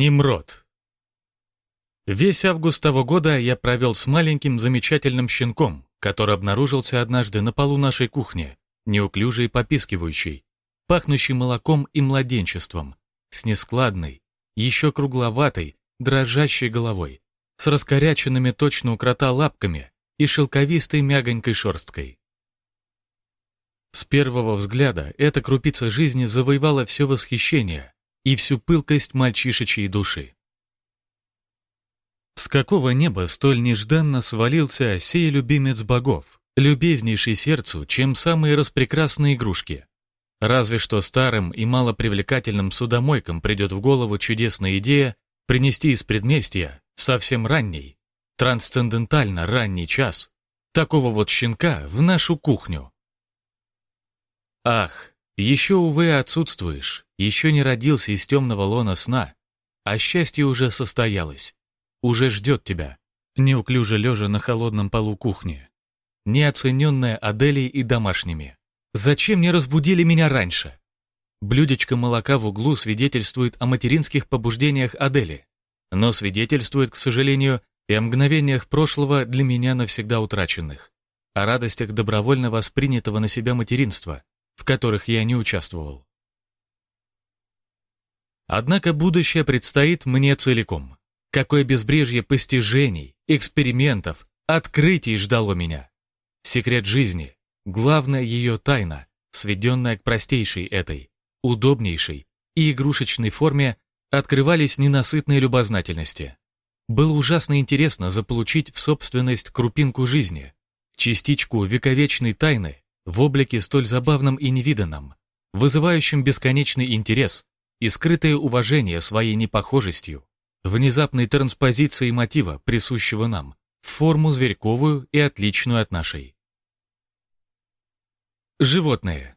Немрод. Весь август того года я провел с маленьким замечательным щенком, который обнаружился однажды на полу нашей кухни, неуклюжий и попискивающий, пахнущий молоком и младенчеством, с нескладной, еще кругловатой, дрожащей головой, с раскоряченными точно у крота лапками и шелковистой мягонькой шерсткой. С первого взгляда эта крупица жизни завоевала все восхищение, и всю пылкость мальчишечьей души. С какого неба столь нежданно свалился сей любимец богов, любезнейший сердцу, чем самые распрекрасные игрушки? Разве что старым и малопривлекательным судомойкам придет в голову чудесная идея принести из предместья совсем ранний, трансцендентально ранний час, такого вот щенка в нашу кухню. Ах, еще, увы, отсутствуешь, еще не родился из темного лона сна, а счастье уже состоялось, уже ждет тебя, неуклюже лежа на холодном полу кухни, неоцененная Аделей и домашними. Зачем не разбудили меня раньше? Блюдечко молока в углу свидетельствует о материнских побуждениях Адели, но свидетельствует, к сожалению, и о мгновениях прошлого для меня навсегда утраченных, о радостях добровольно воспринятого на себя материнства, в которых я не участвовал. Однако будущее предстоит мне целиком. Какое безбрежье постижений, экспериментов, открытий ждало меня. Секрет жизни, главная ее тайна, сведенная к простейшей этой, удобнейшей и игрушечной форме, открывались ненасытные любознательности. Было ужасно интересно заполучить в собственность крупинку жизни, частичку вековечной тайны, в облике столь забавном и невиданном, вызывающем бесконечный интерес и скрытое уважение своей непохожестью, внезапной транспозицией мотива, присущего нам, в форму зверьковую и отличную от нашей. Животные.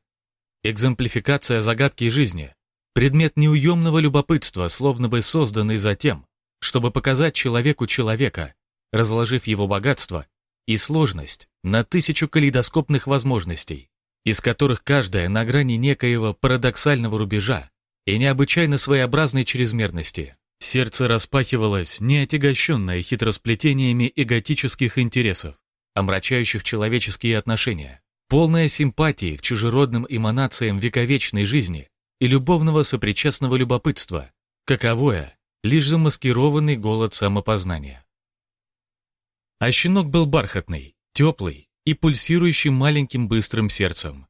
Экземплификация загадки жизни. Предмет неуемного любопытства, словно бы созданный за тем, чтобы показать человеку человека, разложив его богатство и сложность на тысячу калейдоскопных возможностей, из которых каждая на грани некоего парадоксального рубежа и необычайно своеобразной чрезмерности. Сердце распахивалось, не отягощенное хитросплетениями эготических интересов, омрачающих человеческие отношения, полная симпатии к чужеродным эманациям вековечной жизни и любовного сопричастного любопытства, каковое — лишь замаскированный голод самопознания. А щенок был бархатный, теплый и пульсирующий маленьким быстрым сердцем.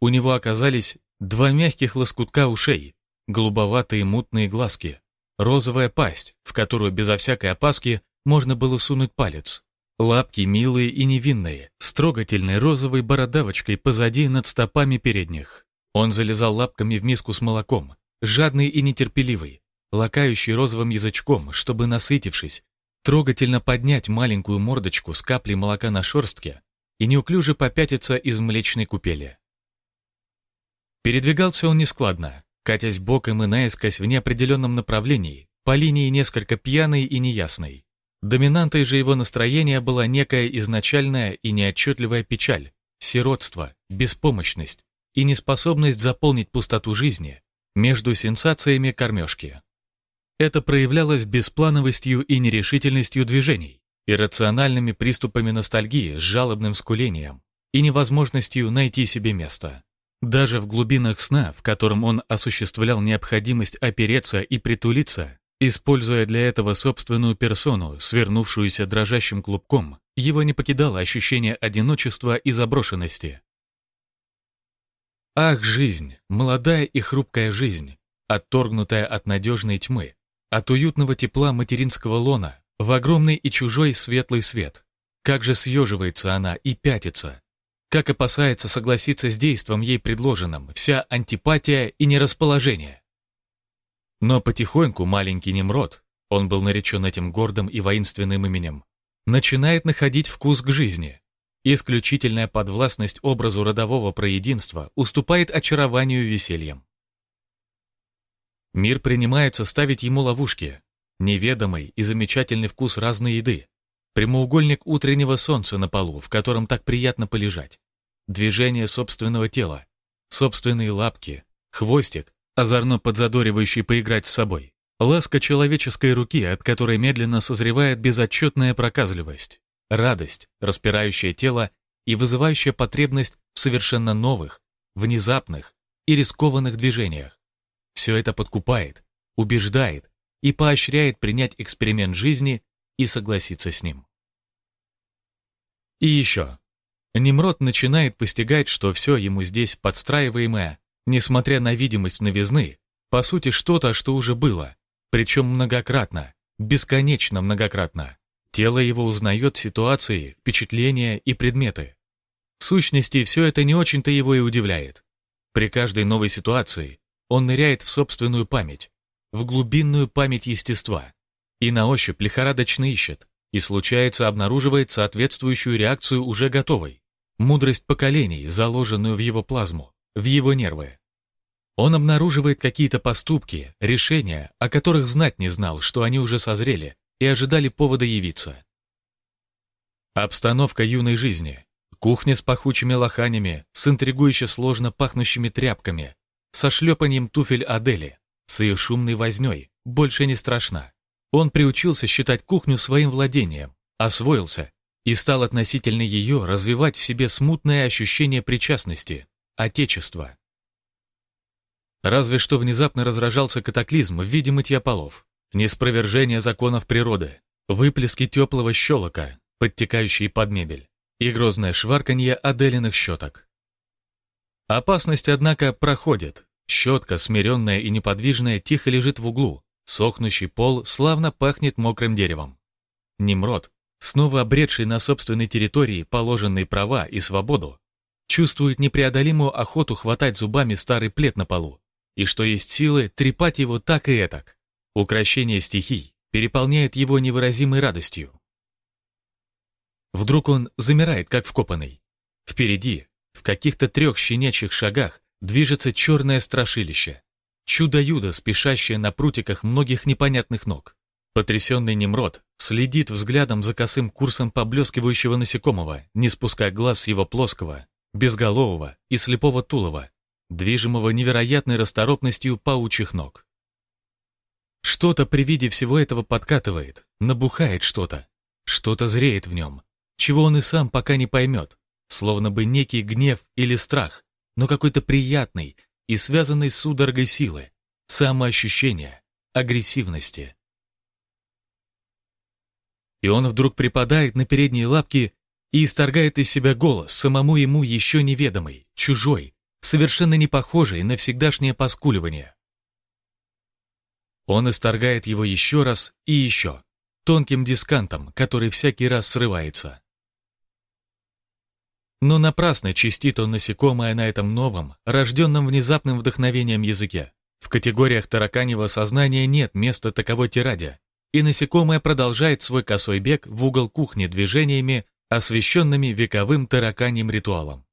У него оказались два мягких лоскутка ушей, голубоватые мутные глазки, розовая пасть, в которую безо всякой опаски можно было сунуть палец, лапки милые и невинные, с трогательной розовой бородавочкой позади над стопами передних. Он залезал лапками в миску с молоком, жадный и нетерпеливый, лакающий розовым язычком, чтобы, насытившись, трогательно поднять маленькую мордочку с каплей молока на шерстке и неуклюже попятиться из млечной купели. Передвигался он нескладно, катясь боком и наискось в неопределенном направлении, по линии несколько пьяной и неясной. Доминантой же его настроения была некая изначальная и неотчетливая печаль, сиротство, беспомощность и неспособность заполнить пустоту жизни между сенсациями кормежки. Это проявлялось бесплановостью и нерешительностью движений, иррациональными приступами ностальгии с жалобным скулением и невозможностью найти себе место. Даже в глубинах сна, в котором он осуществлял необходимость опереться и притулиться, используя для этого собственную персону, свернувшуюся дрожащим клубком, его не покидало ощущение одиночества и заброшенности. Ах, жизнь, молодая и хрупкая жизнь, отторгнутая от надежной тьмы, от уютного тепла материнского лона в огромный и чужой светлый свет. Как же съеживается она и пятится. Как опасается согласиться с действом ей предложенным, вся антипатия и нерасположение. Но потихоньку маленький Немрод, он был наречен этим гордым и воинственным именем, начинает находить вкус к жизни. Исключительная подвластность образу родового проединства уступает очарованию весельем. Мир принимается ставить ему ловушки. Неведомый и замечательный вкус разной еды. Прямоугольник утреннего солнца на полу, в котором так приятно полежать. Движение собственного тела. Собственные лапки. Хвостик, озорно подзадоривающий поиграть с собой. Ласка человеческой руки, от которой медленно созревает безотчетная проказливость, радость, распирающая тело и вызывающая потребность в совершенно новых, внезапных и рискованных движениях. Все это подкупает, убеждает и поощряет принять эксперимент жизни и согласиться с ним. И еще. Немрод начинает постигать, что все ему здесь подстраиваемое, несмотря на видимость новизны, по сути что-то, что уже было, причем многократно, бесконечно многократно. Тело его узнает ситуации, впечатления и предметы. В сущности, все это не очень-то его и удивляет. При каждой новой ситуации он ныряет в собственную память, в глубинную память естества, и на ощупь лихорадочно ищет, и случается обнаруживает соответствующую реакцию уже готовой, мудрость поколений, заложенную в его плазму, в его нервы. Он обнаруживает какие-то поступки, решения, о которых знать не знал, что они уже созрели и ожидали повода явиться. Обстановка юной жизни. Кухня с пахучими лоханями, с интригующе сложно пахнущими тряпками, со шлепанием туфель Адели, с ее шумной вознёй, больше не страшна. Он приучился считать кухню своим владением, освоился и стал относительно ее развивать в себе смутное ощущение причастности, отечества. Разве что внезапно разражался катаклизм в виде мытья полов, неспровержение законов природы, выплески теплого щелока, подтекающие под мебель, и грозное шварканье Аделиных щеток. Опасность, однако, проходит. Щетка, смиренная и неподвижная, тихо лежит в углу. Сохнущий пол славно пахнет мокрым деревом. Немрод, снова обретший на собственной территории положенные права и свободу, чувствует непреодолимую охоту хватать зубами старый плед на полу, и что есть силы трепать его так и этак. Укращение стихий переполняет его невыразимой радостью. Вдруг он замирает, как вкопанный. Впереди, в каких-то трех щенячьих шагах, движется черное страшилище. Чудо-юдо, спешащее на прутиках многих непонятных ног. Потрясенный Немрод следит взглядом за косым курсом поблескивающего насекомого, не спуская глаз с его плоского, безголового и слепого тулова, движимого невероятной расторопностью паучьих ног. Что-то при виде всего этого подкатывает, набухает что-то, что-то зреет в нем, чего он и сам пока не поймет, словно бы некий гнев или страх, но какой-то приятный и связанный с судорогой силы, самоощущения, агрессивности. И он вдруг припадает на передние лапки и исторгает из себя голос, самому ему еще неведомый, чужой, совершенно не похожий на всегдашнее поскуливание. Он исторгает его еще раз и еще, тонким дискантом, который всякий раз срывается. Но напрасно чистит он насекомое на этом новом, рожденном внезапным вдохновением языке. В категориях тараканьего сознания нет места таковой тираде, и насекомое продолжает свой косой бег в угол кухни движениями, освещенными вековым тараканьим ритуалом.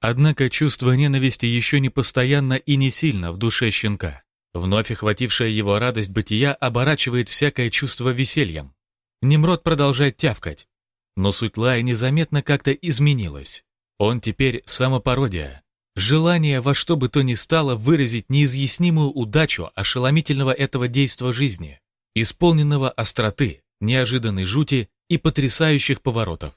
Однако чувство ненависти еще не постоянно и не сильно в душе щенка. Вновь охватившая его радость бытия оборачивает всякое чувство весельем. Немрод продолжает тявкать, но суть лая незаметно как-то изменилась. Он теперь самопародия. Желание во что бы то ни стало выразить неизъяснимую удачу ошеломительного этого действа жизни, исполненного остроты, неожиданной жути и потрясающих поворотов.